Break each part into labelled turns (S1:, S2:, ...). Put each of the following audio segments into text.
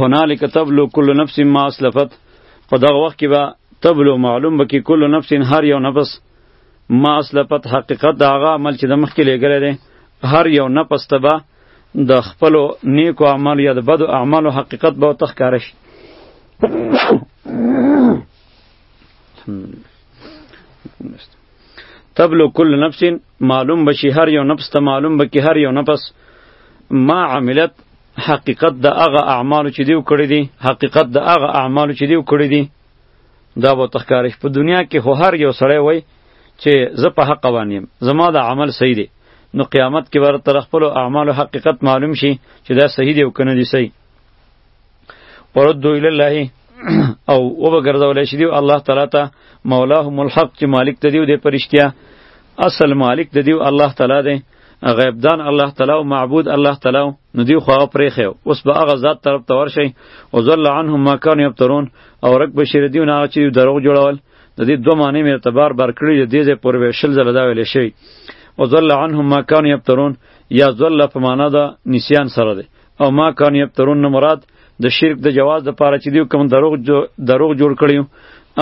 S1: هنالک تبلو کل نفس ما اسلفت په دغه وخت کې به تبلو معلوم به کې کل نفس هر یو نفس ما اسلفت حقیقت د هغه عمل چې د مخکې لګره دی هر یو نفس ته به د خپل نیکو اعمال یا د بدو اعمالو حقیقت به تخکاره شي الحمدلله تبلو کل نفس معلوم بشي هر یو نفس ته معلوم بکی هر یو نفس ما عملت حقیقت د هغه اعمالو چې دیو کړی دي حقیقت د هغه اعمالو چې دیو کړی دي دا به تخکارش په دنیا کې خو هر یو سړی وای چې زه په حق وانیم زما د عمل صحیح دی نو قیامت کې ورته خپل اعمالو حقیقت معلوم شي چې دا صحیح دی او کنه دی صحیح وردو الی الله او او به ګرځول شي دی الله تعالی ته مولاهم الحق چې مالک ته دیو د پرشتیا اصل مالک د دیو الله تعالی دی غیبدان الله تعالی او معبود الله تعالی نو دی خو هغه پرې خو اوس به هغه ذات طرف ته ورشي او ذل عنهم ما کان یبترون او رک بشیر دیو نه چې دروغ جوړول د دې دوه معنی مې اعتبار برکړي د دې ځې پر وشل زله دا ویل شي او ذل عنهم ما کان یبترون یا ذل په معنا دا نسیان سره دی او ما کان یبترون نه مراد د شرک د جواز د پاره چې دیو کوم دروغ جو دروغ جوړ کړیو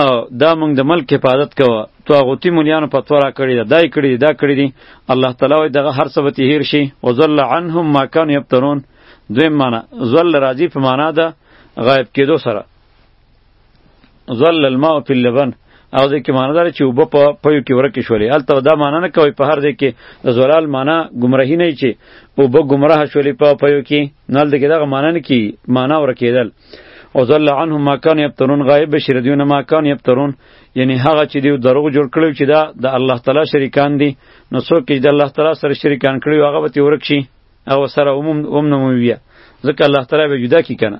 S1: او دا موږ د ملک حفاظت کوه طاغوتی مليانو فتوا را کړی دا دای کړی دا کړی دی الله تعالی وای دغه هر څه به تهیر شي وزل عنهم ما کان یبترون دویم معنا زل راضی په معنا ده غایب کېدو سره ظل الماء فی اللبن او ځکه معنی دار چې وب په پيو کې ورکه شولې الته دا معنی نه کوي په هر ځای کې د زلال معنی گمراهی نه چې وب گمراه شولې په پيو کې نل دغه دغه معنی نه کی معنی ورکېدل او ظل عنهم ما کان یبترون غایب بشیر دیون ما کان یبترون یعنی هغه چې دیو دروغ جوړ کړو چې دا د الله تعالی شریکان دي نو څوک چې د الله تعالی سره شریکان کړي هغه به تورک شي او سره عموم عموم نمویه ځکه الله تعالی به جدا کی کنه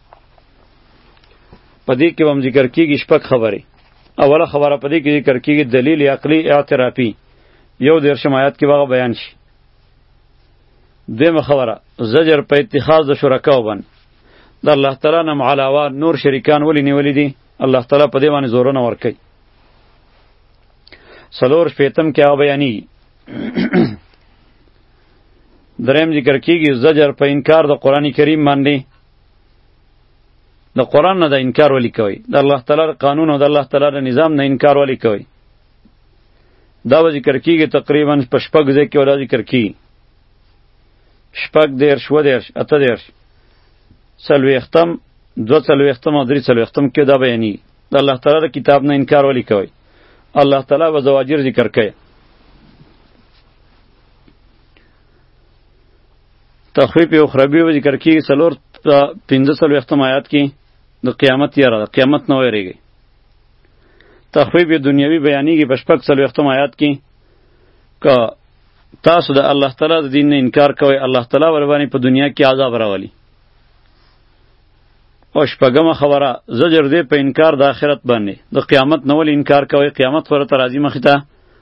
S1: په دې کې هم ذکر کیږي شپږ خبرې اوله خبره په دې کې ذکر کیږي دلیل عقلی اعترافي یو درشم آیات کې واغ بیان شي دیمه خبره زجر په اتخاذ د شرکاو باندې د الله تعالی نه علاوه نور شریکان ولی نیولې دي الله تعالی په دې باندې زور نه ور کوي سلور شپیتم کې هغه بیانې دریم ذکر کیږي زجر په انکار د قران کریم باندې د قران نه د انکار ولی کوي د الله تعالی قانون او د الله تعالی د نظام نه انکار ولی کوي دا به ذکر کیږي تقریبا په شپږ ځای کې ولا ذکر کیږي شپږ دیرش و دیرش اته دیرش څلوېښتم دوه څلوېښتم او درې څلوېښتم کې دا بیاني د الله تعالی د کتاب نه انکار ولی کوي الله تعالی به زواجر ذکر کوي تخویف اخروی و ذکر کیږي څلور پنځه څلوېښتم آیات کې د قیامت یاره ده قیامت نه ویریږي تخویف دنیوي بیانیږي په شپږ څلوېښتم آیات کې که تاسو د الله تعالی د دین نه انکار کوئ الله تعالی ور باندې په دنیا کې عذاب راولي او شپږمه خبره زجر دی په انکار د آخرت باندې د قیامت نه ولې انکار کوئ قیامت خو راته راځي مخې ته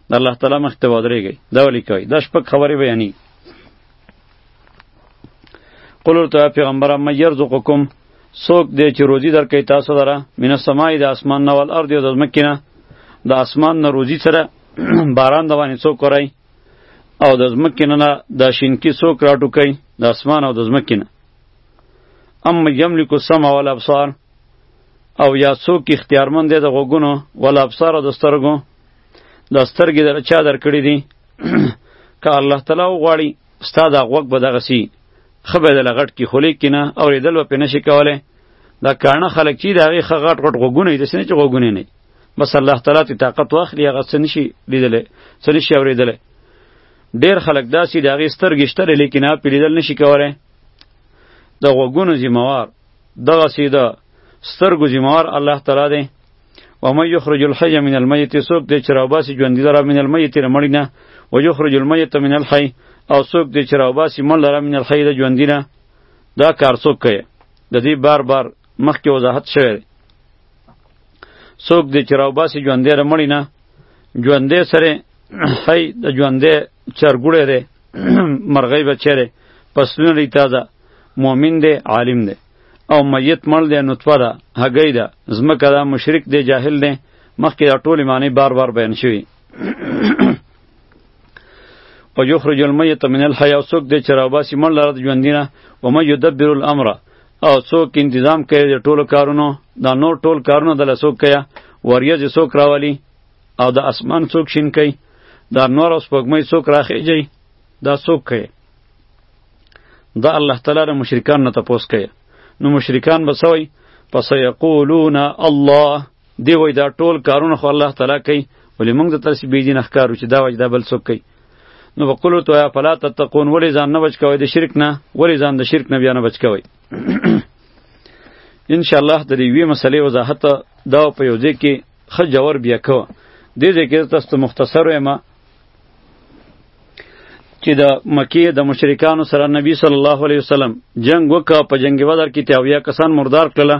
S1: د الله تعالی مخې ته ودرېږئ دا ولې کوئ دا شپږ خبرې بیانیږي قل ورته پیغمبره مې يرزقکم څوک دی چې روزي درکوي تاسو لره من السماء د اسمان نه والارض او د ځمکې نه د اسمان نه روزي سره باران د باندې څوک کوي او د ځمکې نه د شینکي څوک راټوکوي د اسمان او د ځمکې نه ام یملک السمع والابصار او یا څوک اختیارمند دی د غوږونو والابصار او د سترګو د سترګې در چا درکړي دي که الله تعالی وغواړي ستا دا غوږ به دغسې ښه به یې دله غټ کړي خو لیکې نه اورېدل به پرې نشي کولی دا کاڼه خلک چې د هغې ښه غټ غټ غوږونه یې داسې نه چې غوږونه نه بس الله تعالی ته طاقت واخلي هغه څه نشي لیدلی څه نشي اورېدلی ډېر خلک داسې د هغې سترګې شته دی لیکن هغه پرې لیدل نشي کولی د غوږونو ذمهوار دغسې د سترګو ذمهوار الله تعالی دی و من یخرج الحی من المیت څوک دی چې راوباسي ژوندي لره من المیت له مړي نه و یخرج المیت من الحی او څوک دی چې راوباسي مړ لره من الحی د ژوندي نه دا کار څوک کوي د دې بار بار مخکې وضاحت شوی دی څوک دی چې راوباسي ژوندی له مړي نه ژوندی سره حی د ژوندی چرګوړی دی مرغۍ بچی دی پسلونه دی تازه مؤمن دی عالم دی او میت مړ دی نطفه ده هګۍ ده ځمکه ده مشرک دی جاهل دی مخکې دا ټولې معنی بار بار بیان شوي او یخرج المیت من الحی او څوک دی چې راوباسي مړ لره د ژوندي نه ومن یدبر الامر او څوک انتظام کوي د ټولو کارونو دا نور ټول کارونه دله څوک کوي وریځې څوک راولي او د اسمان څوک شین کوي دا نور او سپوږمۍ څوک راخیږي دا څوک کوي دا الله تعالی د مشرکان نه تپوس کوي نو مشرکان به سوي پس یقولون الله دی وای دا ټول کارونه خو الله تعالی کوي ولې موږ د ترسي بيجي نه ښکارو چې دا وجدا بل څوک کوي نو وقلو تو یا فلا تتقون ولې ځان نه بچ کوي د شرک نه ولې ځان د شرک نه بیا نه بچ کوي ان شاء الله د دې وی مسلې وضاحت دا په یو ځای کې خجور بیا کوه دې ځای کې تاسو مختصر یم چې د مکی د مشرکانو سره نبی صلی الله علیه وسلم جنگ وکړ په جنگ بدر کې تیاویا کسان مردار کړل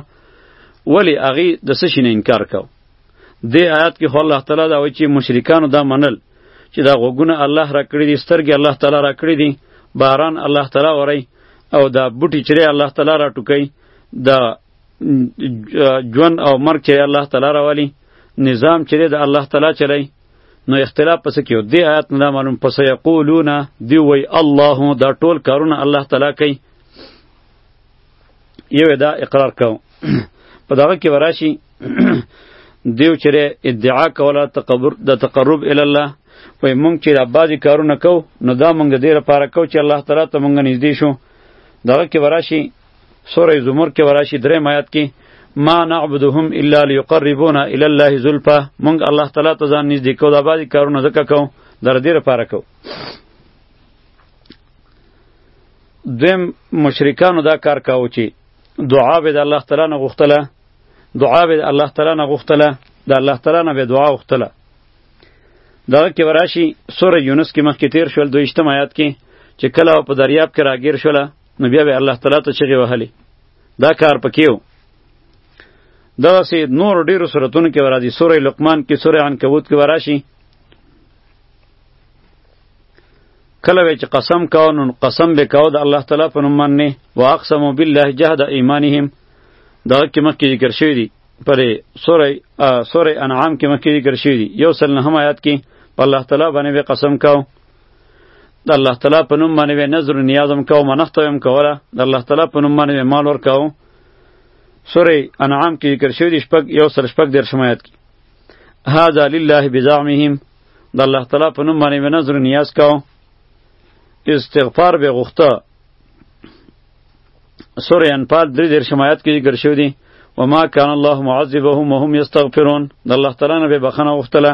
S1: ولی هغه د څه شي نه انکار کو د آیات کې خو الله تعالی دا وایي چې مشرکانو دا منل چې دا غوګونه الله را کړی دي سترګې الله تعالی را کړی دي باران الله تعالی وری او دا بوټي چره الله تعالی را ټوکي دا ژوند او مرګ چره الله تعالی راولي نظام چره د الله تعالی چلی نو اختلاف پس کیو دی آیات نه معلوم پس یقولون دی وی الله دا ټول کارونه الله تعالی کوي یو دا اقرار کو په دغه کې وراشي دیو چره ادعا کوله تقبر د تقرب ال الله وای مونږ چې د بعضی کارونه کو نو دا مونږ د دې لپاره کو چې الله تعالی ته مونږ نږدې شو دغه کې وراشي سوره زمر کې وراشي درې آیات کې ما نعبدهم الا ليقربونا الى الله زلفا مونږ الله تعالی ته ځان نږدې کوو دا بعضی کارونه ځکه کوو در دې لپاره کوو دویم مشرکانو دا کار کاوه چې دعا به د الله تعالی نه غوښتله دعا به د الله تعالی نه غوښتله د الله تعالی نه به دعا غوښتله دغه کې وراشي سوره یونس کې مخکې تیر شول دویشتم آیات کې چې کله په دریاب کې راګیر شوله نو بیا به الله تعالی ته چغې وهلې دا کار پکې و دغسې نور ډېرو صورتونو کې ورا دي سوره لقمان کې سوره عنکبوت کې ورا شي کله وی چې قسم کاو نو قسم به کاو د الله تعالی په نوم باندې واقسم بالله جهد ایمانهم دا کې مخکې ذکر شوی دی پر سوره سوره انعام کې مخکې ذکر شوی دی یو سل نه هم آیات کې په الله تعالی باندې به قسم کاو د الله تعالی په نوم باندې به نظر نیازم کو منښت هم کوله د الله تعالی په نوم باندې مال ور کاو سوره انعام کې ذکر شوی دی شپږ یو سل شپږ در شمایت کی هاذا لله بزعمهم د الله تعالی په نوم باندې به نظر نیاز کاو استغفار به غوښته سوره انفال درې در شمایت کې ذکر شوی دی وما كان الله معذبهم وهم يستغفرون د الله تعالی نه به بخنه غوښتله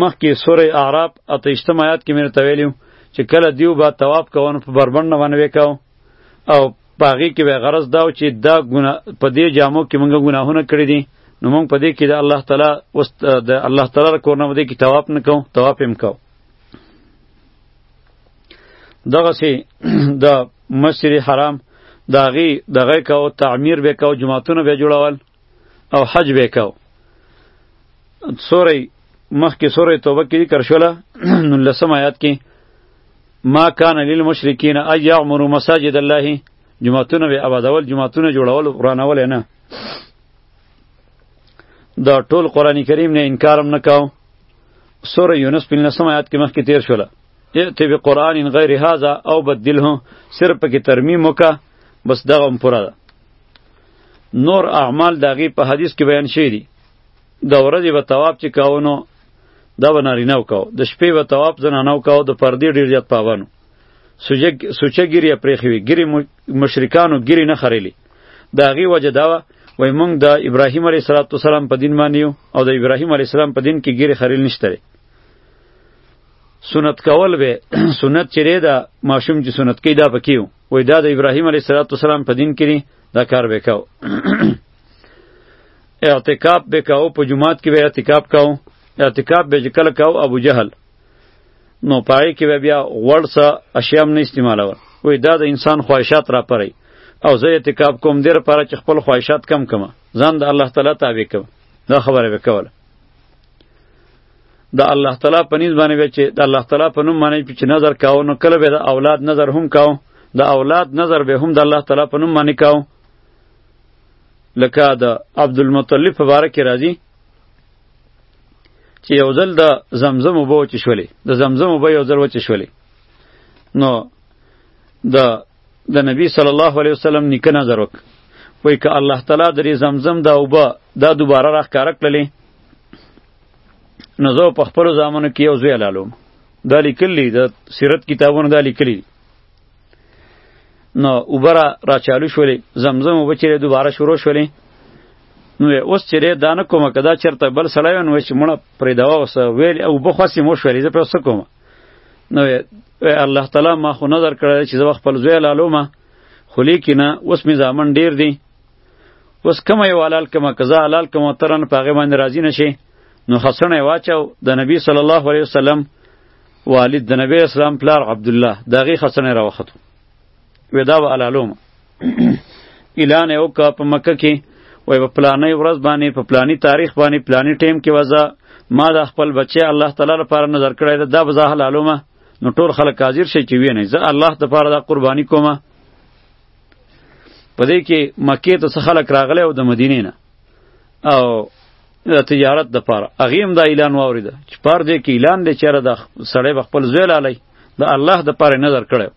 S1: مخکې سوره اعراف اتهشتم آیات کې مې ورته ویلي وو چې کله دیو به طواف کوه نو په بربنډه باندې به یې کوه او په هغې کې به یې غرض دا و چې دا ګناه په دې جامو کې موږ ګناهونه کړي دي نو موږ په دې کې د الله تعالی اوس د الله تعالی کور نه دې کې طواف نه کوو طواف هم کوو دغسې د مسجد حرام د هغې دغه کوو تعمیر به کوو جوماتونه به جوړول او حج به کو سورې مخکې سورې توبه کې ذکر شوله نو لسم آیات کې ما کان للمشرکین ان یعمروا مساجد الله جمعتونه به آبادول جمعتونه جوړول ورانول نه دا ټول قرآنی کریم نه انکارم نه کاو سوره یونس په لسم آیات کې مخکې تیر شوله ائت بقرآن غیر هذا او بدله صرف کې ترمیم وکا بس دغه هم پوره ده نور اعمال د هغې په حدیث کې بیان شوي دي د ورځې به تواب چې کاوه نو دا به نارینه و کاوه د شپې به تواب زنانه و کاوه د پردې ډېر زیات پابند سوچه ګیرې یې پرېښې وي ګیرې مشرکانو ګیرې نه خریلې د هغې وجه دا وه وای مونږ د ابراهیم علیه السلام په دین باندې او د ابراهیم علیه السلام په دین کې ګیرې خریل نشته سنت کول به سنت چیرې ده ماشوم چې سنت کوي دا پکې وای دا د ابراهیم علیه السلام په دین کې دا کار وکاو اعتکاف به کاو په جمعات کې به اعتکاف کاو اعتکاف به جکل کاو ابو جهل نو پای کې به بیا غوړ سه اشیام نه استعمالول وای دا د انسان خواهشات را پري او زه اعتکاف کوم دیر پر چې خپل خواهشات کم کما ځان د الله تعالی تابع کوم دا خبره وکوله د الله تعالی په نس باندې به چې د الله تعالی په نوم باندې چې نظر کاو نو کله به د اولاد نظر هم کاو د اولاد نظر به هم د الله تعالی په نوم باندې کاو لکه د عبدالمطلب په باره کې راځي چې یو ځل د زمزم اوبه وچې شولې د زمزم اوبه یو ځل وچې شولې نو د د نبی صلی الله علیه وسلم نیکه نظر وک وای که الله تعالی درې زمزم دا اوبه دا دوباره راښکاره کړلې نو زه په خپل زامنو کې یو زوی لالو دا لیکلی د سیرت کتابونو دا لیکلی نو اوبره را چالو شولې زمزم وب چیرې دوباره شروع شولې نو اوس چیرې دانه کومه کدا چرته بل سړی نو چې مړه پرې دا اوس ویل او بخواسي مو شولې زه په څه کوم نو الله تعالی ما خو نظر کړی چې زه خپل زوی لالو ما خو لیکنه اوس می زامن ډیر دي اوس کوم یو حلال کوم قضا حلال کوم ترن پاغه باندې راضی نشي نو خسنه واچو د نبی صلی الله علیه وسلم والد د نبی اسلام پلار عبد الله دغه خسنه راوختو ودا و علالوم اعلان یو کا په مکه کې وای په پلانې ورځ باندې په پلاني تاریخ باندې پلاني ټیم کې وځه ما د خپل بچی الله تعالی لپاره نظر کړی دا بزا حلالومه نو ټول خلک حاضر شي چې ویني زه الله د پاره دا قرباني کومه په دې کې مکې ته څه خلک راغلی او د مدینې نه او د تجارت د پاره هغه هم دا اعلان واورید چې پر دې کې اعلان دی چېرې د سړی به خپل زوی لالی د الله د پاره نظر کړی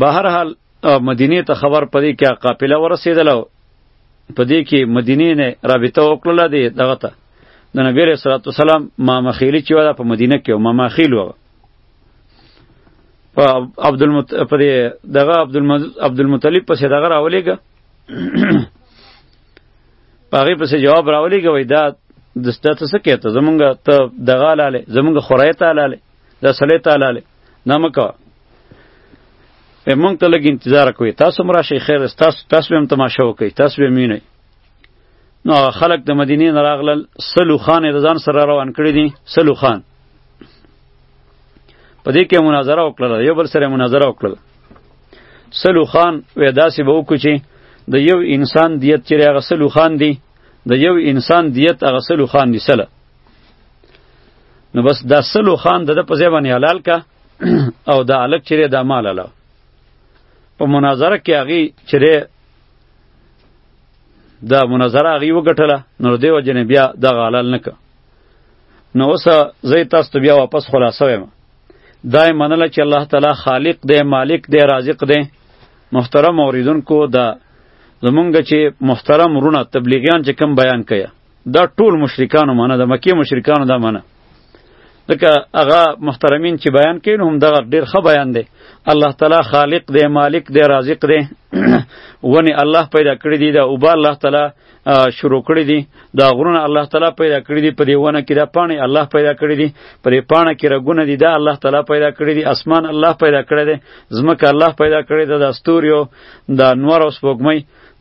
S1: به هر حال مدینه ته خبر پدې کې قافله ورسېدله په دې کې مدینه نه رابطه وکړله دی دغه ته د نبی رسول الله صلی الله علیه وسلم مامخیلی چې ولا په مدینه کې مامخیل و په عبد المت په دغه عبد عبد المطلب پسې دغه راولېګه پاغه پسې جواب راولېګه وای دا د ستاسو څه کېته زمونږ ته دغه لاله زمونږ خورای ته لاله دا سړی ته لاله نه مکو په مونږ ته لګ انتظار کوي تاسو مرا شي خیر تاسو تاسو هم تماشا وکي تاسو به مینه نو خلک د مدینې نه راغلل سلو خان د ځان سره روان کړی دي سلو خان په دې کې مناظره وکړه یو بل سره مناظره وکړه سلو خان وې داسې به وکړو چې د یو انسان دیت چې هغه سلو خان دی د یو انسان دیت هغه سلو خان دی سله نو بس دا سلو خان د په ځای باندې حلال کا او دا الک چې دا مال له په مناظره کې هغه چې دا مناظره هغه وګټله نو دیو جن بیا دا غالل نه که نو اوس زه تاسو ته بیا واپس خلاصه وایم دا یې منله چې الله تعالی خالق دی مالک دی رازق دی محترم اوریدونکو دا زمونږ چې محترم ورونه تبلیغیان چې کم بیان کوي دا ټول مشرکانو معنی د مکې مشرکانو دا معنی ځکه هغه محترمین چې بیان کوي نو هم دغه ډېر ښه بیان دی الله تعالی خالق دی مالک دی رازق دی ونې الله پیدا کړي دي دا اوبه الله تعالی شروع کړی دي دا غرونه الله تعالی پیدا کړی دي په دې ونه کې دا پانی الله پیدا کړی دي په دې پانه کې رګونه دي دا الله تعالی پیدا کړی دي اسمان الله پیدا کړی دي زمکه الله پیدا کړی ده د ستوریو د نور او سپوږمۍ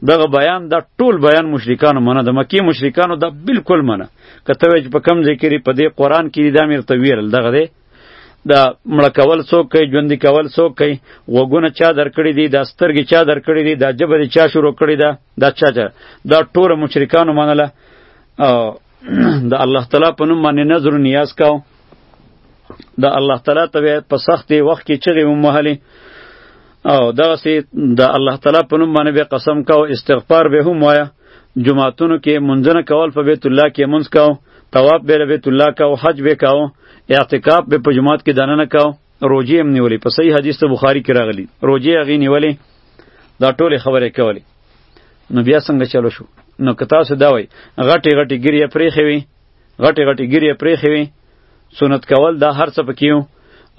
S1: دغه بیان دا ټول بیان مشرکانو منه د مکی مشرکانو دا بالکل منه کته وج په کم ذکر په دې قران کې دا میر تویل دغه دا مړه کول څوک کوي ژوندي کول څوک کوي غوږونه چا درکړي دي دا سترګې چا درکړي دي دا ژبه دې چا شروع کړې ده دا چا چا دا ټوله مشرکانو منله او د الله تعالی په نوم باندې نظر و نیاز کاو د الله تعالی ته به په سخت وخت کې چغې ومهلې او دغسې د الله تعالی په نوم باندې به قسم کاو استغفار به هم وایه جماعتونو کې منځنه کول په بیت الله کې منځ کاو طواف به بیت الله کاو حج به کاو اعتکاف به په جماعت کې دانه نه کاو روجی هم نیولې په صحیح حدیث ته بخاری کې راغلی روجی هغه نیولې دا ټوله خبره کولې نو بیا څنګه چلو شو نو که تاسو دا وای غټي غټي ګریه پرې خوي غټي غټي ګریه پرې خوي سنت کول دا هر څه پکې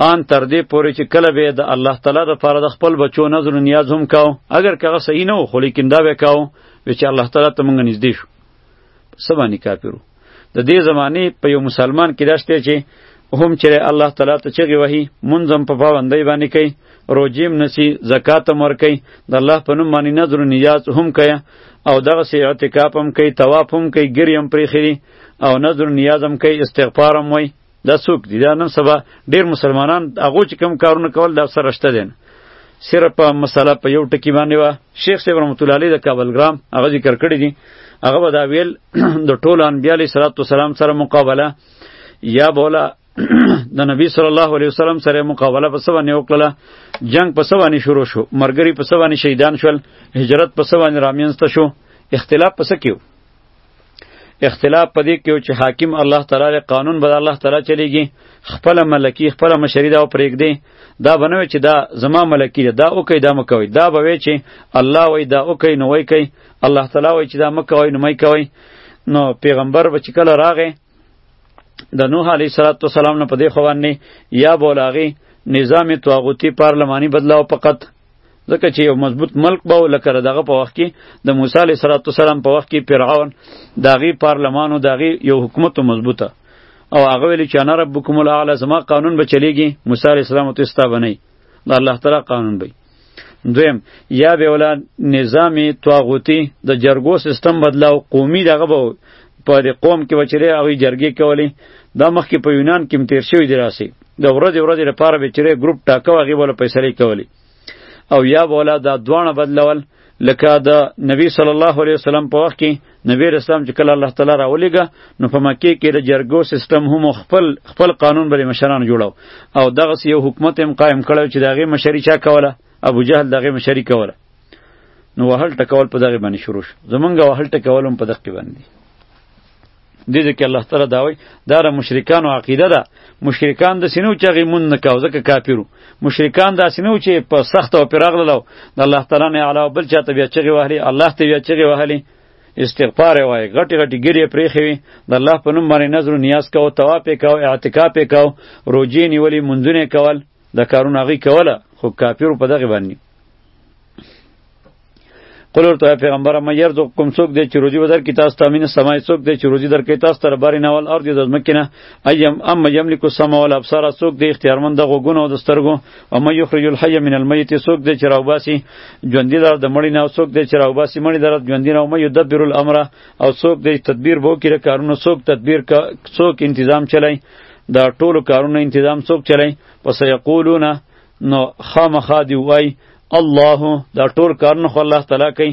S1: آن تر دې پورې چې کله به د الله تعالی د پاره د خپل بچو نظر نیاز هم کاو اگر کغه صحیح نه و خو لیکن دا به کاو چې الله تعالی ته مونږ نږدې شو څه باندې کافرو د دې زمانه په یو مسلمان کې داشته چې هم چې الله تعالی ته چغي وهي منظم په پابندۍ باندې کوي روجیم نسی زکات هم ورکوي د الله په نوم باندې نظر و نیاز هم کوي او دغه سي اعتکاف هم کوي طواف هم کوي ګری هم پرې خري او نظر و نیاز هم کوي استغفار هم وایي دا څوک دي دا نن سبا ډیر مسلمانان هغه چې کم کارونه کول دا سره شته دي صرف په مسله په یو ټکی باندې وا شیخ صاحب رحمت الله علیه د کابل ګرام هغه ذکر کړی دي هغه به دا ویل د ټول انبیاء علیه صلوات و سلام سره مقابله یا بولا د نبی صلی الله علیه وسلم سره مقابله په سبا نه وکړه جنگ په سبا نه شروع شو مرګری په سبا نه شهیدان شول هجرت په سبا نه رامینځته شو اختلاف په سکیو اختلاف پدې کې چې حاکم الله تعالی قانون به الله تعالی چلیږي خپل ملکی خپل مشری دا پرېږدي دا بنوي چې دا زما ملکی ده دا او کوي دا مکوي دا به وی چې الله وای دا او کوي نو وای کوي الله تعالی وای چې دا مکوي نو مې کوي نو پیغمبر به چې کله راغې د نوح علی صلوات و سلام نه پدې خوانې یا بولاغي نظام طاغوتی پارلمانی بدلاو فقط ځکه چې یو مضبوط ملک به لکه دغه په وخت کې د موسی علیه السلام په وخت کې فرعون د هغې پارلمان او د هغې یو حکومت مضبوطه او هغه ویلي چې انا ربکم الاعلی زما قانون به چلیږي موسی علیه السلام ته ستا به نه د الله تعالی قانون به دویم یا به ولا نظام طاغوتی د جرګو سیستم بدلاو قومي دغه به په دې قوم کې وچره هغه جرګې کولې دا مخکې په یونان کې تیر شوی دی راسي د ورځې ورځې لپاره به چیرې ګروپ ټاکو هغه بوله فیصله کولی او یا بوله دا دوانه بدلول لکه د نبی صلی الله علیه وسلم په وخت کې نبی رسول چې کله الله تعالی راولېګا نو په مکه کې د جرګو سیستم هم خپل خپل قانون بری مشران جوړاو او دغه یو حکومت هم قائم کړو چې دغه مشری چا کوله ابو جهل دغه مشری کوله نو وهل ټکول په دغه باندې شروع شو زمونږ وهل ټکول هم په دغه باندې دې ځکه الله تعالی دا وایي دا د مشرکانو عقیده ده مشرکان د سینو چې هغې مونږ نه کاو ځکه کافرو مشرکان داسې نه چې په سخته او پرې راغلل د الله تعالی نه علاوه بل چاته بیا چغې وهلې الله ته بیا چغې وهلې استغفار یې وایه غټې غټې ګیرې یې پرېښې وي د الله په نوم باندې نظر و نیاز کوه طواف یې کوه اعتکاف یې کوه روژې نیولې مونځونه یې کول دا کارونه هغوی کوله خو کافرو په دغې باندې قل ورته پیغمبره مې یرزقکم څوک دی چې روزي به درکړي تاسو ته امین سمای څوک دی چې روزي درکړي تاسو ته بارې نه ول ارض د ځمکې نه ایم ام یملک السمع والابصار څوک دی اختیارمند د غوږونو او د سترګو او مې یخرج الحی من المیت څوک دی چې راوباسي ژوندي در د مړی نه او څوک دی چې راوباسي مړی در ژوندي نه او مې یدبر الامر او څوک دی تدبیر بو کې کارونه څوک تدبیر څوک تنظیم چلای دا ټولو کارونو انتظام څوک چلی په سیقولون نو خامخا دی وای الله دا ټول کارونه خو الله تعالی کوي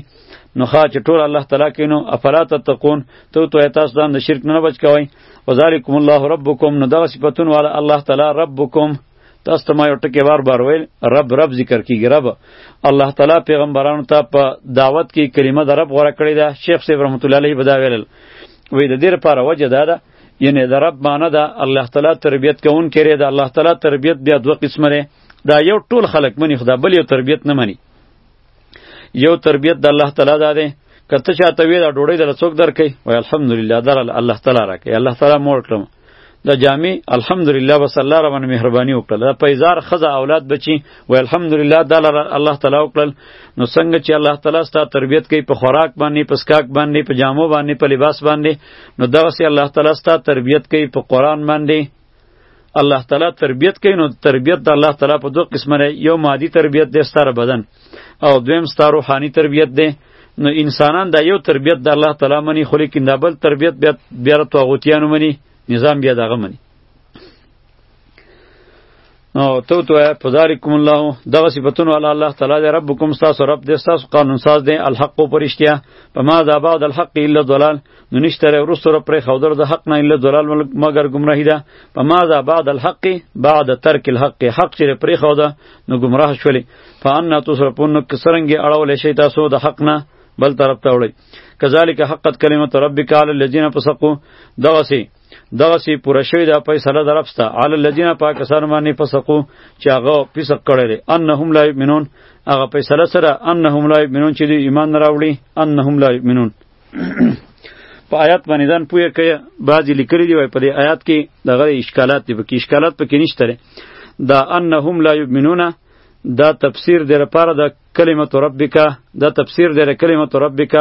S1: نو خا چې ټول الله تعالی کوي نو افلا تتقون ته تو تاسو ځان د شرک نه بچ کوئ وذالکم الله ربکم نو دغه صفاتون والا الله تعالی ربکم تاسو ته ما یو ټکی بار بار ویل رب رب ذکر کیږي رب الله تعالی پیغمبرانو ته په دعوت کې کلمه د رب غوړه کړې ده شیخ صاحب رحمت الله علیه بدا ویل وې د دې لپاره وجه دا ده یعنی د رب معنی ده الله تعالی تربیت کوون کړي ده الله تعالی تربیت بیا دوه قسمه ده دا یو ټول خلق منی خدا بل یو تربیت نه منی یو تربیت د الله تعالی ده ده کته چاته وی دا ډوړی در څوک درکې وای الحمدلله در الله تعالی راکې الله تعالی مور کړم د جامع الحمدلله بس الله را باندې مهرباني وکړه د پیزار خزه اولاد بچي و الحمدلله د الله تعالی وکړل نو څنګه چې الله تعالی ستاسو تربيت کوي په خوراک باندې په سکاک باندې په جامو باندې په لباس باندې نو دغه سي الله تعالی ستا تربیت کوي په قران باندې الله تعالی تربیت کوي نو تربیت د الله تعالی په دوه قسمه لري یو مادي تربیت دی ستاره بدن او دویم ستاره روحاني تربیت دی نو انسانان دا یو تربیت د الله تعالی مني خو لیکن دا بل تربیت بیا بیا توغوتیانو مني نظام بیا دغه مني او تو تو ہے فذالکم الله دغه صفاتونو علی الله تعالی دی ربکم تاسو رب دې تاسو قانون ساز دی الحق او پرشتیا په ما ذا بعد الحق الا ضلال نو نشته له ورسره رب پر خودر د حق نه الا ضلال مگر گمراهی ده په ما ذا بعد الحق بعد ترک الحق حق چې پر خوده نو گمراه شولې فان تصرفون نو کسرنګ اړول شي تاسو د حق نه بل طرف ته وړي کذالک حقت کلمت ربک علی الذین فسقوا دغسی دغه سی پوره شوی دا فیصله درپسته علی الذین پاکستان باندې فسقو چې هغه فسق کړی دی انهم لا یؤمنون هغه فیصله سره انهم لا یؤمنون چې دی ایمان نه راوړي انهم لا یؤمنون په آیات باندې ځان پوهه کوي بعضی لیکلي دی وای په دې آیات کې دغه اشکالات دی په کې اشکالات پکې نشته دا انهم لا یؤمنون دا تفسیر دی لپاره د کلمت ربک دا تفسیر دی کلمت ربک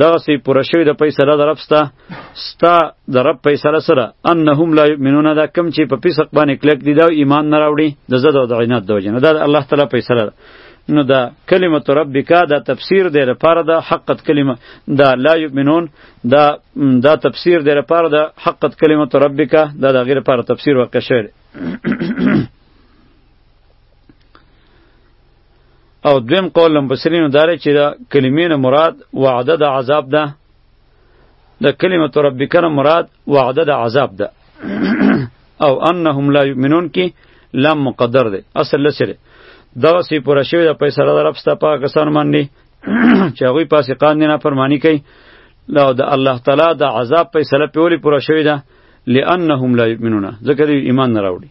S1: دغه سی پوره شوی د فیصله د رب ستا ستا د رب فیصله سره انهم لا یؤمنون دا کم چې په پیسق باندې کلک دی دا ایمان نه راوړي د زړه او د عینات د وجنه دا الله تعالی فیصله ده نو دا کلمت ربک دا تفسیر دی لپاره د حقت کلمه دا لا یؤمنون دا دا تفسیر دی لپاره د حقت کلمت ربک دا د غیر لپاره تفسیر وکړ او دویم قول لمبسرینو داره چې دا کلمې نه مراد وعده د عذاب ده د کلمه ربک نه مراد وعده د عذاب ده او انهم لا یؤمنون کې لام مقدر ده اصل لسره دغه سی پوره شوی د پیسې را رب ستا پاک کسان باندې چې هغه پاسې قان نه فرمانی کوي لا د الله تعالی د عذاب فیصله پیولې پوره شوی ده لانهم لا یؤمنون ځکه ایمان نه راوړي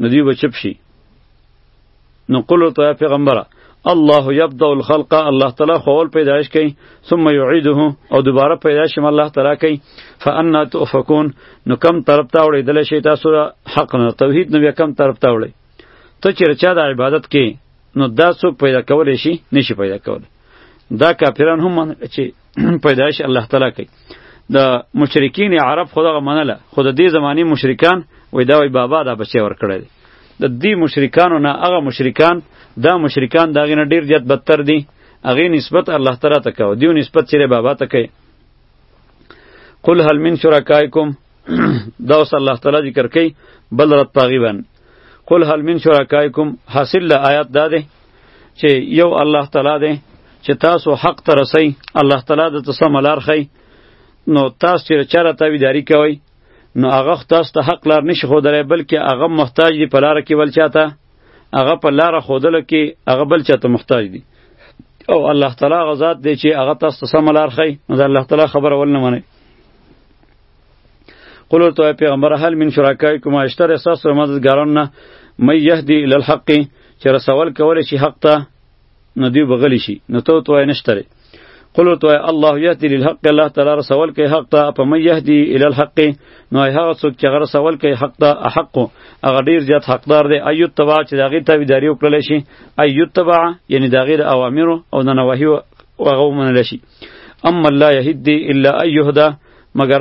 S1: نو دوی به چپ شي نو قل ورته پیغمبره الله یبدا الخلق الله تعالی خو اول پیدایش کوي ثم یعیده او دوباره پیدایش هم الله تعالی کوي فانا تؤفکون نو کم طرف ته وړیدل شي تاسو حق نه توحید نو بیا کم طرف ته وړي ته چې رچا د عبادت کې نو دا څوک پیدا کولی شي نشي پیدا کولی دا کافران هم چې پیدایش الله تعالی کوي د مشرکین عرب خدغه منله خو د دې زماني مشرکان وای دا وای بابا دا بچی ور کړی دی د دې مشرکانو نه هغه مشرکان دا مشرکان دا غینه ډیر زیات بدتر دي هغه نسبت الله تعالی ته کوي دیو نسبت چیرې بابا ته کوي قل هل من شرکایکم دا اوس الله تعالی ذکر کوي بل رد پاغي باندې قل هل من شرکایکم حاصل آیات دا ده چې یو الله تعالی دی چې تاسو حق ته رسئ الله تعالی د ته سمه لار ښیي نو تاسو چې چاره تابعداري کوئ نو هغه تاسو ته حق لار نشي ښودلی بلکې هغه محتاج دی په لاره کې بل چاته هغه په لاره ښودلو کې هغه بل چاته محتاج دی او الله تعالی هغه ذات دی چې هغه تاسو ته سمه لار ښیي نو د الله تعالی خبره ول نه منئ قل ورته پیغمبر هل من شرکایکم اشتر احساس و مددګاران نه مې یهدی الی الحق چې رسول کول شي حق ته نو دی بغلی شي نو تو تو نشتره قل ورته الله یهدی للحق الله تعالی رسول کوي حق ته په مې یهدی الی الحق نو هغه څوک چې غره سوال کوي حق ته حق هغه ډیر زیات حقدار دی ایو تبع چې دغه ته ویداری وکړل شي ایو تبع یعنی دغه د اوامر او د نواهی او هغه منل شي اما الله یهدی الا ایهدا مګر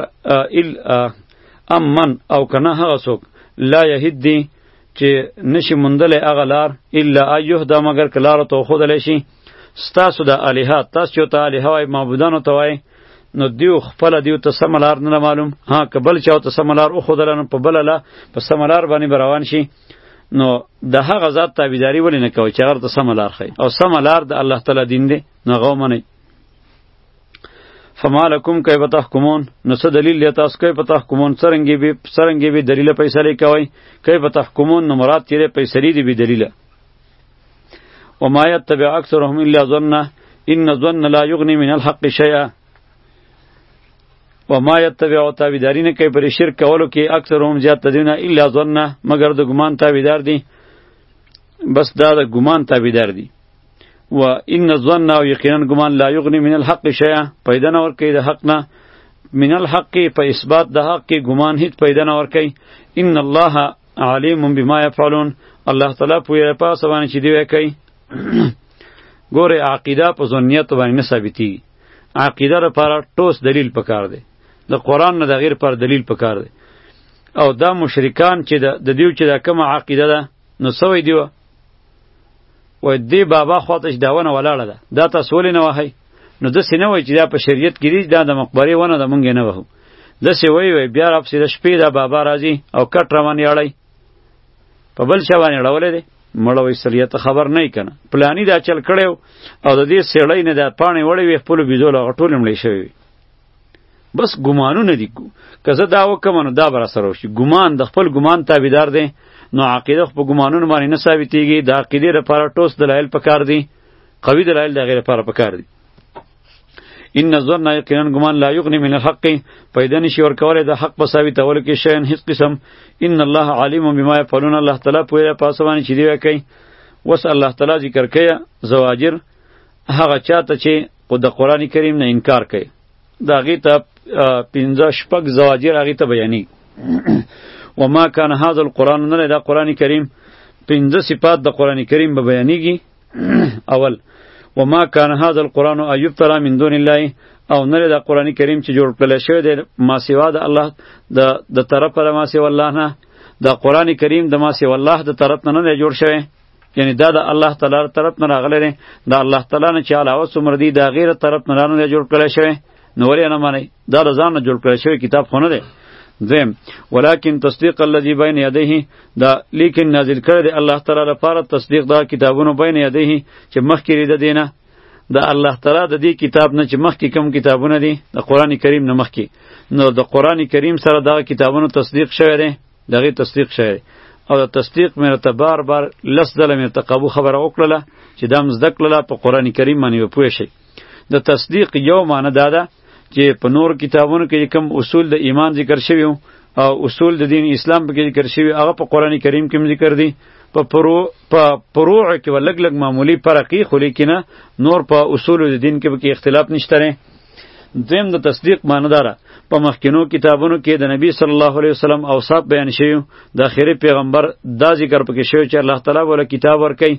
S1: ال ام من او کنه هغه څوک لا یهد دی چې نشي مندلې هغه لار الا ایه دا مګر کلار ته خود لشي ستاسو د الها تاسو چې ته الها وای معبودانو ته وای نو دیو خپل دیو ته سملار نه معلوم ها کبل چاو ته سملار او خود لنه په بل لا په سملار باندې روان شي نو د هغه ذات تابعداري ولې نه کوي چې هغه ته سملار خي او سملار د الله تعالی دین دی نه غو منی فما لکم کیف تحکمون نو څه دلیل دی تاسو کیف تحکمون څرنګې به څرنګې به دلیل فیصله کوي کیف تحکمون نو مراد تیرې فیصله دی به دلیل و ما یتبع اکثرهم الا ظن ان ظن لا یغنی من الحق شیئا و ما یتبع تابعداري نه کوي پر شرک کولو کې اکثرهم زیات تدینه الا ظن مگر د ګمان تابعدار دي بس دا د ګمان تابعدار دي و ان الظن او یقینا ګمان لا یغنی من الحق شیئا پیدا نه ورکوي د حق نه من الحق په اثبات د حق کې ګمان هیڅ پیدا نه ورکوي ان الله علیم بما یفعلون الله تعالی پوهه په څه باندې چې دی کوي ګوره عقیده په ظنیت باندې نه ثابتي عقیده لپاره ټوس دلیل پکار دی د قران نه د غیر پر دلیل پکار دی او دا مشرکان چې د دیو چې دا کومه عقیده ده نو سوی دیو وای دی بابا خواته داونه ولاړه ده دا تاسو ولې نه وهی نو داسې نه وای چې دا په شریعت کې دی دا د مقبره ونه ده مونږ نه وهو داسې وای وای بیا راپسې د شپې دا بابا راځي او کټ روان یړی په بل چا باندې اړولی دی مړه وای سړی ته خبر نه کنه پلانی دا چل کړو او د دې سړی نه دا پانی وړی وی خپل بيزول غټول مړی شوی بس ګمانونه دي که زه دا وکم نو دا بر سره وشي ګمان د خپل ګمان تابعدار دی نو عقیده خو په ګمانونو باندې نه ثابتېږي د عقیدې لپاره ټوس دلایل پکار دي قوي دلایل د غیر لپاره پکار دي ان نظر نه یقینا ګمان لا یغنی من الحق پیدا نشي ور کولای د حق په ساوي تول کې شین هیڅ قسم ان الله علیم بما یفعلون الله تعالی پوهه پاسوانی چې دی کوي وس الله تعالی ذکر کیا زواجر هغه چاته چې خو د قران کریم نه انکار کوي دا غي ته پنځه شپږ زواجر هغه ته بیانې وما کان هاذا القران نه دا قران کریم پنځه صفات د قران کریم به بیانېږي اول وما کان هاذا القران ایوب ترا من دون الله او نه دا قران کریم چې جوړ کړل شوی دی ما سیوا د الله د د طرف پر ما سیوا الله نه دا قران کریم د ما سیوا الله د طرف نه نه جوړ شوی یعنی دا د الله تعالی طرف نه راغلی دی دا الله تعالی نه چې علاوه څومره دی دا غیر طرف نه رانه جوړ کړی شوی نو ولې نه مانی دا د ځان نه جوړ کړی شوی کتاب خو نه دی دویم ولکن تصدیق الذی بین یدیه دا لیکن نازل کړی دی الله تعالی لپاره تصدیق دا کتابونو بین یدیه چې مخکې دی دینه د الله تعالی د دې کتاب نه چې مخکې کم کتابونه دي د قران کریم نه مخکې نو د قران کریم سره دا کتابونو تصدیق شوی دی دغه تصدیق شوی دی او د تصدیق مې راته بار بار لس ځله مې ته قبو خبره وکړله چې دا هم زده کړله په قرآن کریم باندې به پوه شئ د تصدیق یو معنی دا ده چې په نور کتابونو کې کوم اصول د ایمان ذکر شوی او اصول د دین اسلام په کې ذکر شوی هغه په قرآن کریم کې ذکر دي په پرو په پروع کې ولګ لګ معمولی فرقي خو لیکنه نور په اصول د دین کې به اختلاف نشته دویم د تصدیق معنی داره په مخکینو کتابونو کې د نبی صلی الله علیه وسلم اوصاف بیان شوی د اخیری پیغمبر دا ذکر پکې شوی چې الله تعالی ولا کتاب ورکي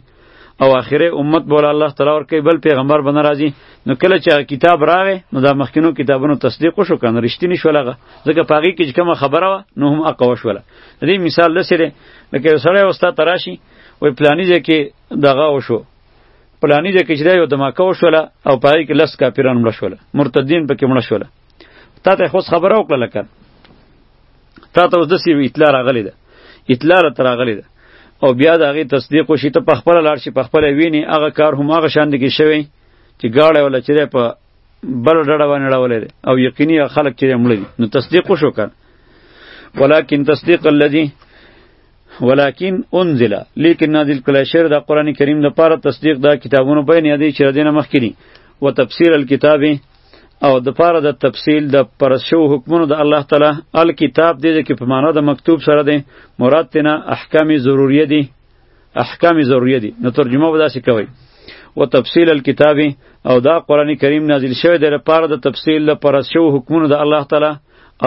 S1: او اخیری امت بوله الله تعالی ورکي بل پیغمبر بنه راځي نو کله چې کتاب راغی نو د مخکینو کتابونو تصدیق وشو کنه رښتینی شو لغه ځکه پاغي کې کومه خبره و نو هم اقوا شو لغه دې مثال لسره لکه سره وستا تراشی وې پلانیږي کې دغه وشو پلانی ځای کې چې دا یو دماکه وشوله او په هغې کې لس کاپیران مړه شوله مرتدین پکې مړه شوله تا ته خو خبره وکړه لکه تا ته اوس داسې یو اطلاع راغلې ده اطلاع راته راغلې ده او بیا د هغې تصدیق وشي ته په خپله لاړ شي په خپله وینې هغه کار هم هغه شان کې شوی چې ګاړی ولا چې دی په بل ډډه باندې اړولی دی او یقیني خلک چې دی مړه دي نو تصدیق وشو که ولکن تصدیق الذي ولکن انزل لیکن نازل کله شعر د قران کریم د پاره تصدیق دا کتابونو په نه دی چې دینه مخ کړي و تفسیر الکتاب او د پاره د تفصیل د پرشو حکمونو د الله تعالی الکتاب دی چې په معنا د مکتوب سره دی مراد تینا احکام ضروریه دی احکام ضروریه دی نو ترجمه به داسې کوي و تفصیل الکتاب او دا قران کریم نازل شوی دی لپاره د تفصیل د پرشو حکمونو د الله تعالی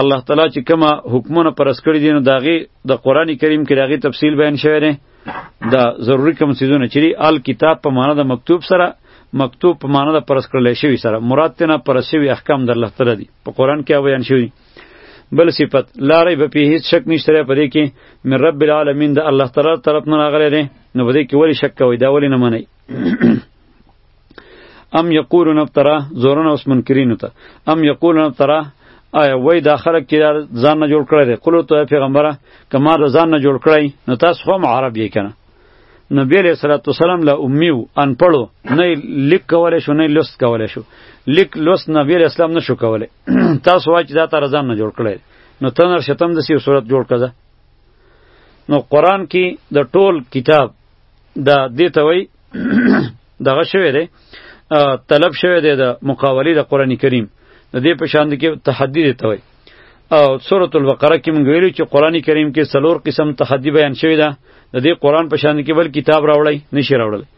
S1: الله تعالی چې کومه حکمونه پرس کړی دي نو د هغې د قرآن کریم کې د هغې تفصیل بیان شوی دی د ضروري کوم څیزونه چې دي الکتاب په معنا د مکتوب سره مکتوب په معنا د پرس کړلی شوي سره مراد ترنه پرس شوي احکام د الله تعالی دي په قرآن کې بیان شوي دي بل صفت لا ریب فی هیڅ شک نشته په دې کې من رب العالمین د الله تعالی طرف نه راغلی دی نو په دې کې ولی شک کوي دا ولی نه منئ ام یقولون افترا زورن اوس منکرینو ته ام یقولون افترا آیا وای دا خلک چې ځان نه جوړ کړی دی قلو ته پیغمبره که ما د ځان نه جوړ کړی نو تاسو خو هم عرب یې کنه نبی علیہ الصلوۃ والسلام له امیو ان پړو نه لیک کولای شو نه لوست کولای شو لیک لوست نبی علیہ السلام نشو کولای تاسو وای چې دا تر ځان نه جوړ کړی نو تنر شتم د سی صورت جوړ کړه نو قران کې د ټول کتاب دا دې ته وایي دغه شوی دی طلب شوی دی د مقاولې د قرآن کریم د دې په شان کې تحدي دی ته وایي او سورة البقره کې موږ ویلو چې قرآن کریم کې څلور قسم تحدي بیان شوی ده د دې قرآن په شان کې بل کتاب راوړی نشي راوړلی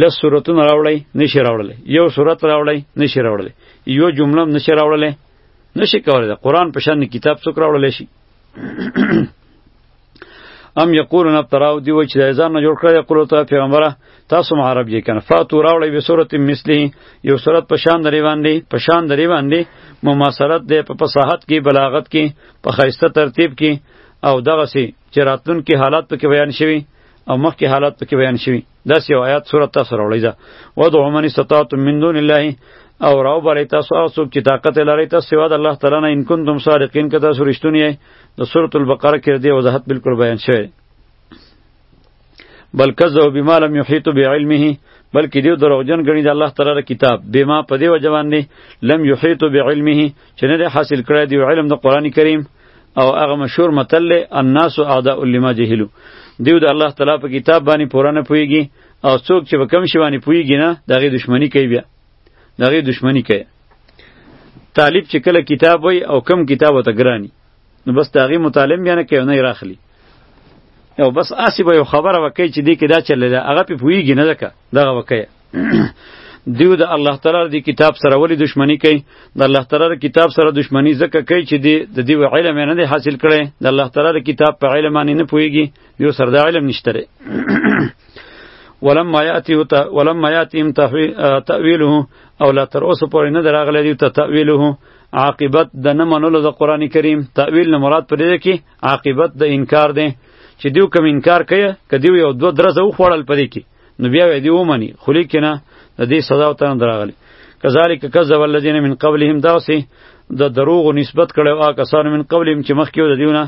S1: لس سورتونه راوړی نشي راوړلی یو سورت راوړی نشي راوړلی یو جمله نشي راوړلی نشي کولی د قرآن په شان کتاب څوک راوړلی شي ام یقولون افتراو دی وای چې د ځان نه جوړ کړی قول ته پیغمبره تاسو هم عرب یې کنه فاتو راوړی به صورت مثلی یو صورت په شان درې باندې په شان درې باندې مماثلت دی په فصاحت کې بلاغت کې په خیسته ترتیب کې او دغه سي چې راتلونکي حالات پکې بیان شوي او مخکې حالات پکې بیان شوي داسې یو آیات صورت تاسو راوړی ده ودعو من استطعتم من دون الله او راو بلی تاسو هغه څوک چې طاقت لري تاسو سوا د الله تعالی نه ان کنتم صادقین که تاسو رښتونی یې د سورۃ البقره کې دی وضاحت بالکل بیان شوی بل کذب بما لم یحیط بعلمه بلکې دیو دروغجن غنی د الله تعالی کتاب بما په دی وجه باندې لم یحیط بعلمه چې نه حاصل کړی دی علم د قران کریم او هغه مشهور متل دی الناس اعداء لما جهلو دیو د الله تعالی په کتاب باندې پوره نه پوهیږي او څوک چې په کم شي باندې پوهیږي نه د هغې دښمني کوي بیا د هغې دښمني کوي طالب چې کله کتاب وای او کم کتاب ورته ګراني نو بس د هغې مطالعه بیا نه کوي نه یې راخلي او بس هسې به یو خبره وکړي چې دې کې دا چللی ده هغه پې پوهیږي نه ځکه دغه وکړي دیو د الله تعالی دی کتاب سره ولی دشمنی کوي د الله تعالی کتاب سره دشمنی ځکه کوي چې دی د دیو علم نه دی حاصل کړي د الله تعالی کتاب په علم باندې نه پويږي یو سره د علم نشته ولما یاتی تا ولما یاتیم تاویله او لا تر اوسه پورې نه دراغله دی ته تاویله عاقبت د نه منلو د قران کریم تاویل نه مراد پرې ده کې عاقبت د انکار ده چې دیو کوم انکار کوي کدیو یو دوه درزه وخوړل پرې کې نو بیا وې دی ومني خو لیکنه د دې سزا ته نه دراغلي کذالک کذب الذین من قبلهم داسې د دا دروغ نسبت کړو آ کسان من قبلهم چې مخکې و د دیونه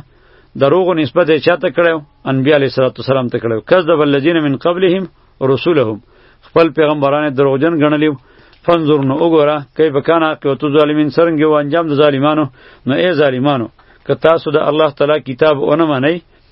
S1: دروغ نسبت یې چاته کړو انبیاء علیه السلام ته کړو کذب الذین من قبلهم رسولهم خپل پیغمبران دروغجن ګڼلیو فنظر نو وګوره کیف کان عاقبت الظالمین څرنګه و انجام د ظالمانو نو ای ظالمانو که تاسو د الله تعالی کتاب ونه منئ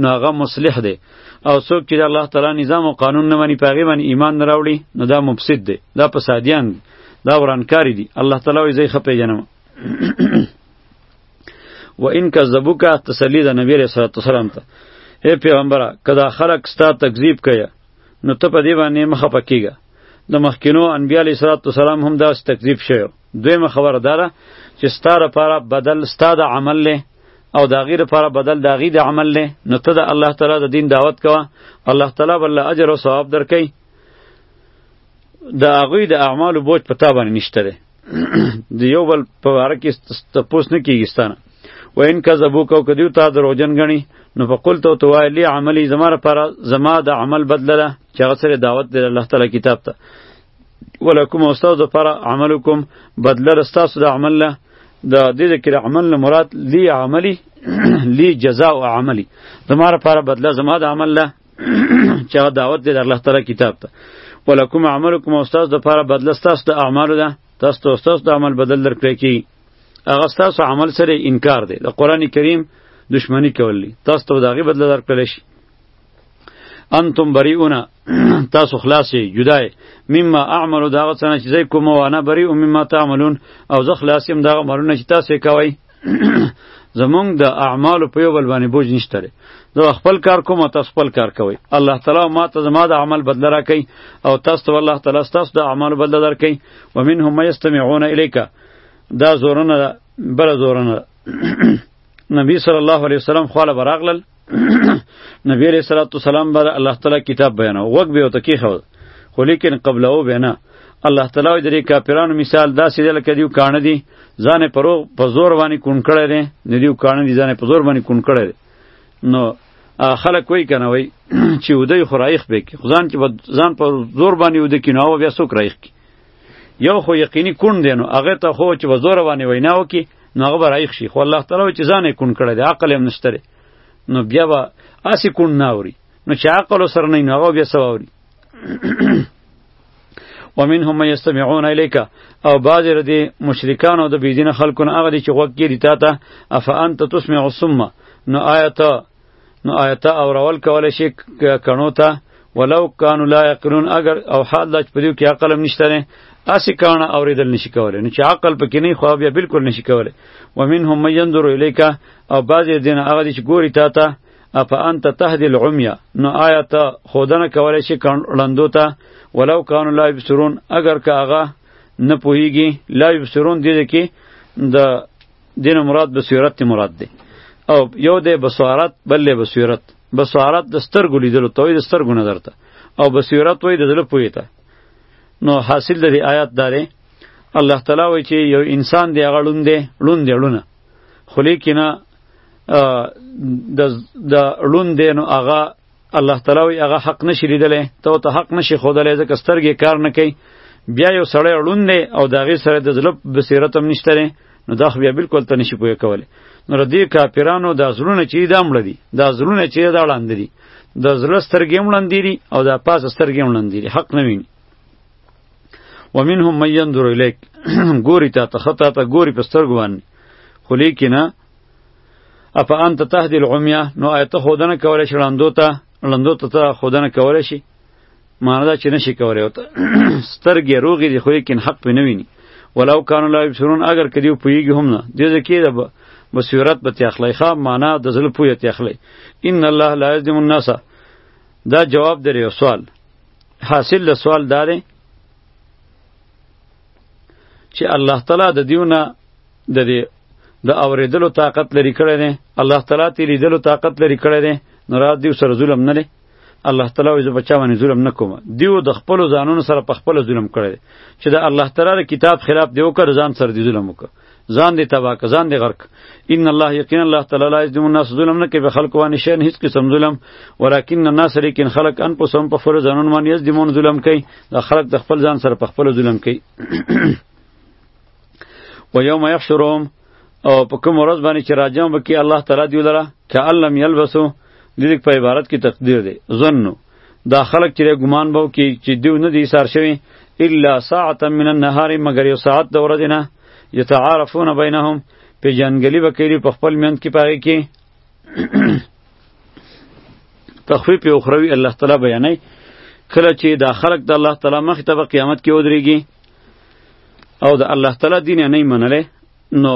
S1: نو هغه مصلح دی او څوک چې د الله تعالی نظام او قانون نه مني په هغې باندې ایمان نه راوړي نو دا مفسد دی دا فسادیان دي دا ورانکاري دي الله تعالی وایي زه یې ښه پېژنم و ان کذبوک تسلی د نبی رسول الله سلام ته اے پیغمبره کدا خلق ستا تکذیب کیا نو ته په دې باندې مخه پکېږه د مخکینو انبیاء علیه السلام هم دا تکذیب شوی دویمه خبره دا ده چې ستا لپاره بدل ستا د عمل له او د هغې لپاره بدل د هغې د عمل له نو ته د الله تعالی د دین دعوت کوه الله تعالی به له اجر او ثواب درکوي د هغوی د اعمالو بوج په تا باندې نشته دی د یو بل په باره کې تپوس نه کېږي ستانه و ان کذبوک او که دیو تا دروغجن ګڼي نو په قول ته ورته وایه لې عملي زما لپاره زما د عمل بدله ده چې هغه سره دعوت دی الله تعالی کتاب ته ولکم او ستاسو لپاره عملکم بدله د ستاسو د عمل له د دې ځای کې د عمل نه مراد لی عملی لی جزاء عملی زما لپاره بدله زما د عمل له چې هغه دعوت دی د الله تعالی کتاب ته ولکم عملکم او ستاسو لپاره بدله ستاسو د اعمالو ده تاسو ته ستاسو د عمل بدل درکړی کی هغه ستاسو عمل سره انکار دی د قران کریم دشمنی کولی تاسو ته داغي بدله درکړل شي انتم بریئون تاسو خلاص یې جدای مما اعمل دا هغه څه نه چې زه کوم او انا بری او مما تعملون او زه خلاص یم دا مرونه چې تاسو یې کوئ زمونږ د اعمالو په یو بل باندې بوج نشته لري زه خپل کار کوم او تاسو خپل کار کوئ الله تعالی ما ته زما د عمل بدل راکړي او تاسو ته الله تعالی تاسو د اعمالو بدل درکړي ومنهم یستمعون الیک دا زورونه بل زورونه نبی صلی الله علیه وسلم خواله براغلل نبی علیہ الصلوۃ والسلام بر الله تعالی کتاب بیان وګ به وته کی خو خو لیکن قبل او بنا الله تعالی د دې کافرانو مثال دا سیده لکه دیو کانه دی ځان پرو په زور باندې کون کړی دی نه دیو کانه دی ځان په زور باندې کون کړی دی نو خلک وای کنه وای چې ودی خورایخ به کی ځان چې ځان په زور باندې ودی کیناو بیا سو کرایخ کی یو خو یقیني کون دی نو هغه ته خو چې وزور باندې وینا وکي نو هغه به رایښ شي خو الله تعالی چې ځان یې کون کړی دی عقل هم نشته دی نو بیا به هسې کون نه اوري نو چې عقل سره نه نو هغه بیا څه واوري ومنهم من یستمعون الیک او بعضې د دې مشرکانو د بېدینه خلکو نه هغه دي چې غوږ کېږي تا ته افانت تسمع الصم نو آیا ته نو آیته او رول کول شي کڼو ته ولو کانو لا یقلون اگر او حال دا چې په دې کې عقل هم نشته نه اسی کانه اوریدل نشي کولای نو چې عقل پکې نه خو بیا بالکل نشي کولای ومنهم من ينظر الیک او بعض دین هغه چې ګوري تا ته اپ انت تهدی العمیا نو آیا ته خودنه کولای شي کڼلندو ته ولو کانو لا یبصرون اگر که هغه نه پوهیږي لا یبصرون دې کې د دین مراد بصیرت ته مراد دی او یو دی بصارت بل دی بصیرت بصارت د سترګو لیدلو ته وایي د سترګو نظر ته او بصیرت وایي د زړه پوهې ته نو حاصل د دې آیات دا دی الله تعالی وایي چې یو انسان دی هغه ړوند دی ړوند دی ړونه خو لیکنه د د ړوند دی نو هغه الله تعالی وی هغه حق نشي لیدلی ته ته حق نشي خودلی ځکه سترګې کار نه کوي بیا یو سړی ړوند دی او د هغې سره د زړه بصیرت هم نشته دی نو دا خو بیا بلکل ته نشي پوهه کولی نو د دې کاپیرانو دا زړونه چې دا مړه دي دا زړونه چې دا ړاند دي د زړه سترګې هم ړندې دي او د پاسه سترګې هم ړندې دي حق نه ویني ومنهم من ينظر الیک ګوري تا ته خطا ته ګوري په سترګو باندې خو لیکنه اپا انت تهدی العمیا نو آیت خودنه کولای شي ړندو ته ړندو ته ته خودنه کولای شي معنی دا چې نشي کولای وته سترګې روغې دي خو لیکن حق پې نه ویني ولو کانو لا یبصرون اگر کدی پویږي هم نه دې ځکه دا بصیرت به تخلی ښه معنا د زل پوی تخلی ان الله لا یظلم الناس دا جواب درې سوال حاصل له سوال دارې چې الله تعالی د دیونه د دې د اوریدلو طاقت لري کړی دی الله تعالی تی لیدلو طاقت لري کړی دی نو را دیو سره ظلم نه دی الله تعالی وایي زه په چا باندې ظلم نه کوم دیو د خپل ځانونو سره په خپل ظلم کړی دی چې د الله تعالی د کتاب خلاف دی وکړ ځان سره دی ظلم وکړ ځان دی تبا که ځان دی غرق ان الله یقینا الله تعالی لا یظلم الناس ظلم نه کوي خلق باندې شین هیڅ قسم ظلم ولکن الناس لیکن خلق ان په سم په فر ځانون باندې یظلمون ظلم کوي د خلق د خپل ځان سره په خپل ظلم کوي و یوم یحشرهم او په کوم ورځ باندې چې راجم وکي الله تعالی دی لره که علم یلبسو د دې په عبارت کې تقدیر دی ظنو دا خلق چې ګمان بو کې چې دیو نه دی سار شوی الا ساعتا من النهار مگر یو ساعت د ورځې نه یتعارفون بینهم په جنگلی وکړي په خپل مند کې پاره کې تخفیف اخروی الله تعالی بیانای کله چې دا خلق د الله تعالی مخ ته په قیامت کې ودرېږي او د الله تعالی دین نه منلې نو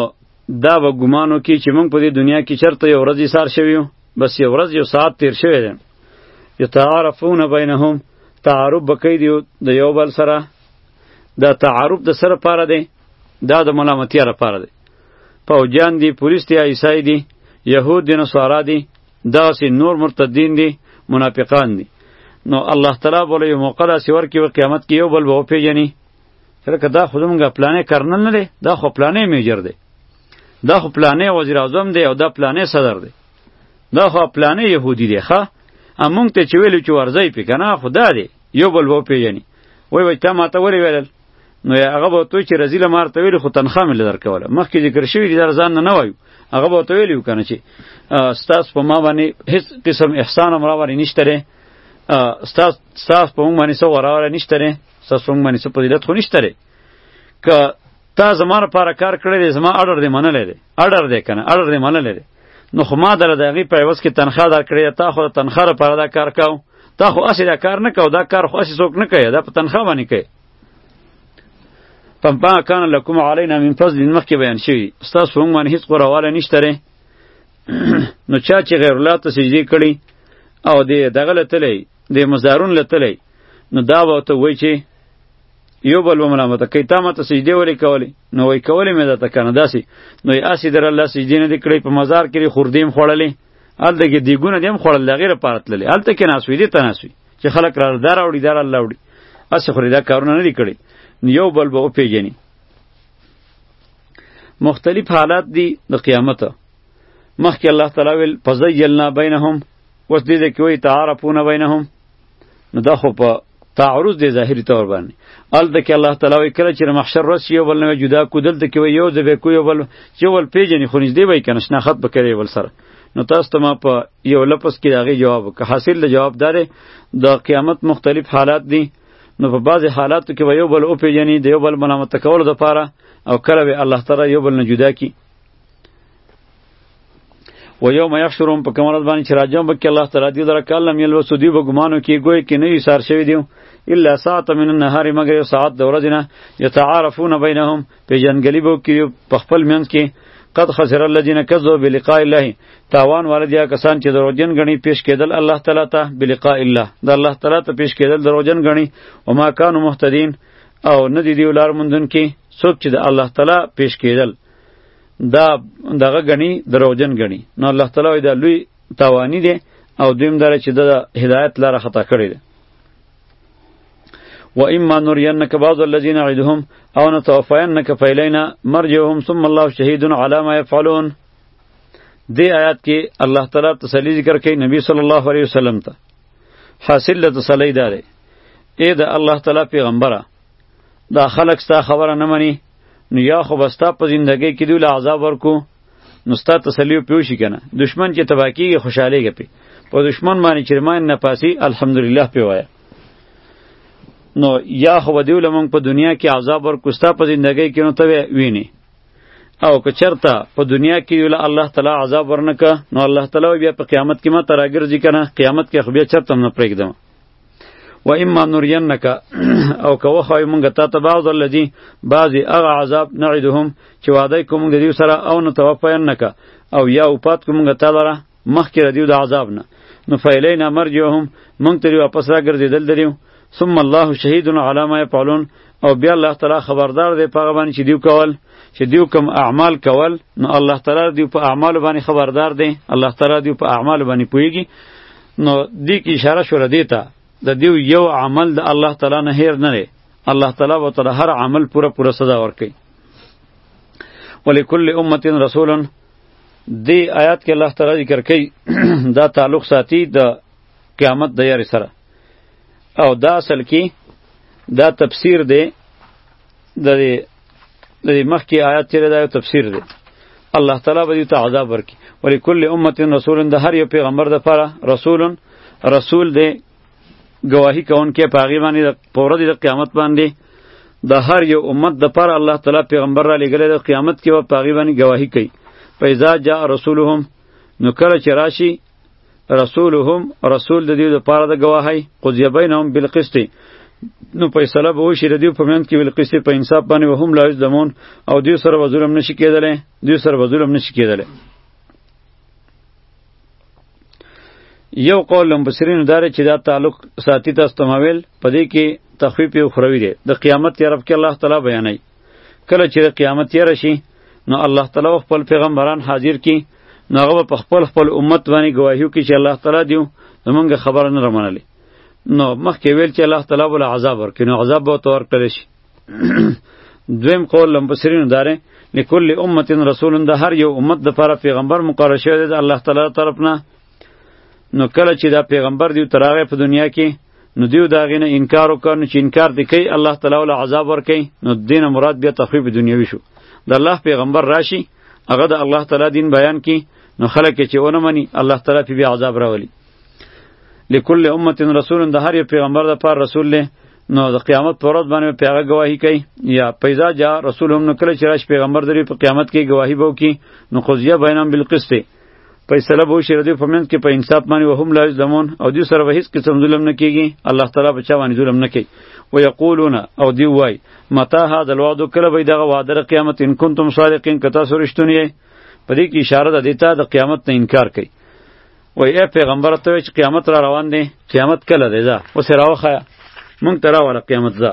S1: دا به ګمانو کې چې موږ په دې دنیا کې چرته یو ورځ سار شویو بس یو ورځ یو ساعت تیر شوی دی یتعارفون بینهم تعارف بکې دی د یو بل سره دا تعارف د سره پاره دی دا د ملامتیا لپاره دی پوجان دی پولیس دی عیسای دی یهود دی نصارا دی دغسې نور مرتدین دي منافقان دي نو الله تعالی بوله یو موقع داسې ورکړي و قیامت کې یو بل به وپېژني چې لکه دا خو زمونږ پلانې کرنل نه دی دا خو پلانې میجر دی دا خو پلانې وزیر اعظم دی او دا پلانې صدر دی دا خو پلانې یهودي دی ښه امونږ ته چې ویلو چې ورځی پې که نه خو دا دی یو بل به وپېژني وایي وایي تا ماته ولې ویل نو یا هغه به توی چې رزیله مار ته ویل خو تنخوا مې لدر کوله مخکې ذکر شوی دی در ځان نه نه وایو هغه به ته ویل کنه چې ستاسو په ما باندې هیڅ قسم احسان هم راوړی نشته دی ستاسو ستاسو په موږ باندې څه وراوړی نشته دی ستاسو په موږ باندې څه فضیلت خو نشته دی که تا زما لپاره کار کړی دی زما اډر دی منلی دی اډر دی کنه اډر دی منلی دی نو خو ما دله د هغې په عوض کې تنخواه درکړې تا خو د تنخواه لپاره دا کار کاو تا خو هسې دا کار نه کاو دا کار خو هسې څوک نه کوي دا په تنخواه باندې کوي پمپا کان لکم علینا من فضل مخکې بیان شوي ستاسو موږ باندې هېڅ غوروالی نشته دی نو چا چې غیر الله ته سجدې کړي او د دغه له تلی د مزارون له تلی نو دا به ورته وایي چې یو بل به ملامت کوي تا ماته سجدې ولې کولې نو وایي کولې مې درته که نه داسې نو یې هسې در الله سجدې نه دې کړی په مزار کې دې خوردې هم خوړلې هلته کې دیګونه دې هم خوړل د هغې لپاره تللې هلته کې ناست وي دې ته ناست وي چې خلک را دا راوړي دا راله وړي هسې خو دا کارونه نه دي کړي نو یو بل به وپېژني مختلف حالات دي د قیامت مخکې الله تعالی ویل فزیلنا بینهم اوس دې ځای کې وایي تعارفونه بینهم نو دا خو په تعارض دی ظاهری طور باندې الته کې الله تعالی وی کړه چې محشر رس یو بل نه جدا کو دلته کې یو د به کو یو بل چې ول پیجنې خو نږدې وای کنه شناخت بکري ول سره نو تاسو ته ما په یو لپس کې داغه جواب که حاصل د جواب دار د قیامت مختلف حالات دي نو په بعضی حالاتو کې یو بل او پیجنې د یو بل ملامت کول د پاره او کله به الله تعالی یو بل نه جدا کی و یوم یحشرهم په کومه ورځ باندې چې راجم به کې الله تعالی دې دره کال لم یلبسو دوی به ګمانو کې ګوی کې نه ایثار شوي دي الا ساعت من النهار مگر یو ساعت د ورځې نه یتعارفون بینهم پیژنګلي به کې په خپل منځ کې قد خسر الذين كذبوا بلقاء الله تاوان والدیا کسان چې دروغجن غني پیش کېدل الله تعالی ته بلقاء الله د الله تعالی ته پیش کېدل دروغجن غني او ما کانوا مهتدین او ندی دی لار مندون کې څوک چې د الله تعالی پیش کېدل دا دغه غنی دروغجن غنی نو الله تعالی دا لوی توانی دی او دویم دره چې د هدایت لاره خطا کړی دی و اما نرینک بعض الذین عیدهم او نتوفینک فیلینا مرجعهم ثم الله شهید علی ما یفعلون دی آیات کې الله تعالی تسلی ذکر کوي نبی صلی الله علیه وسلم ته حاصل له تسلی داره اې د الله تعالی پیغمبره دا خلک ستا خبره نه مني نو یا خو بستا په زندګۍ کې دوی له عذاب ورکو نو ستا تسلی پیو شي کنه دشمن چې تبا کیږي خوشاله ګپي په دشمن باندې چرمان نه پاسي الحمدلله پی وایا نو یا خو به دیو لمونږ په دنیا کې عذاب ورکو ستا په زندګۍ کې نو ته ویني او که چرته په دنیا کې یو الله تعالی عذاب ورنکه نو الله تعالی بیا په قیامت کې ما تراګر ذکر نه قیامت کې خو بیا چرته نه پرېږدم و اما نورینک او که وخوای مونږ ته ته بعض الذی بعضی هغه عذاب نعدهم چې وعده کوم د دیو سره او نه توفینک او یا اوپات کوم مونږ ته لره مخکې د دیو د عذاب نه نو فیلینا مرجعهم مونږ ته واپس را ګرځیدل دریو ثم الله شهید علی ما یفعلون او بیا الله تعالی خبردار دی په هغه باندې چې دیو کول چې دیو کوم اعمال کول نو الله تعالی دیو په اعمال باندې خبردار دی الله تعالی دیو په اعمال باندې پویږي نو دې کې اشاره شوله دې ته د دیو یو عمل د الله تعالی نه هیر نه دی الله تعالی به تر هر عمل پوره پوره سزا ورکوي ولکل امت رسول دی آیات کې الله تعالی ذکر کوي دا تعلق ساتي د قیامت د یاري سره او دا اصل کې دا تفسیر دی د دې د دې مخکې آیات تیر دا یو تفسیر دی الله تعالی به دې ته عذاب ورکړي ولی کل امت رسول د هر یو پیغمبر د پاره رسول رسول دی گواهی کوونکی په هغې باندې د په ورځې د قیامت باندې د هر یو امت د پاره الله تعالی پیغمبر را لېږلی د قیامت کې به په هغې باندې ګواهي کوي فاذا جاء رسولهم نو کله چې راشي رسولهم رسول د دې د پاره د گواهی قضیه بینهم بالقسط نو فیصله به وشي د دې په منځ کې بالقسط په انصاف باندې وهم لا یظلمون او دې سره به ظلم نشي کېدلی دې سره به ظلم نشي کېدلی یو قول لمبسرین داره چې دا تعلق ساتي تاسو تمویل پدې کې تخفیف او خروی دی د قیامت طرف کې الله تعالی بیانوي کله چې قیامت تیر شي نو الله تعالی خپل پیغمبران حاضر کی نو هغه په خپل خپل امت باندې گواهیو کې چې الله تعالی دیو زمونږ خبره نه رمنلې نو مخکې ویل چې الله تعالی ول عذاب ورکړي نو عذاب به تور کړی شي دویم قول لمبسرین داره لکل امت رسول د هر یو امت د لپاره پیغمبر مقرر شوی دی الله تعالی طرف نه نو کله چې دا پیغمبر دیو تراغه په دنیا کې نو دیو دا غینه انکار وکړ نو چې انکار دی کوي الله تعالی ول عذاب ور کوي نو دینه مراد بیا تخفیف دنیوي شو د الله پیغمبر راشي هغه د الله تعالی دین بیان کی نو خلک چې ونه مني الله تعالی په بیا عذاب راولي لکل امه رسول د هر یو پیغمبر د پر رسول له نو د قیامت پر ورځ باندې پیغه گواهی کوي یا پیدا جا رسول هم نو کله چې راش پیغمبر درې په قیامت کې گواهی بو کی نو قضیه بینم بالقسط فیصله به وشي د دوی په منځ کې په انصاف باندې وهم لا یظلمون او دوی سره به هیڅ قسم ظلم نه کیږي الله تعالی په چا باندې ظلم نه کوي و یقولون او دی وای متا هذا الوعد کله به دغه وعده د قیامت ان کنتم صادقین کتا سرشتونی په دې کې اشاره ده دیتا د قیامت نه انکار کوي و ای پیغمبر ته چې قیامت را روان دی قیامت کله دی دا اوس راوخه مونږ تراوله قیامت ده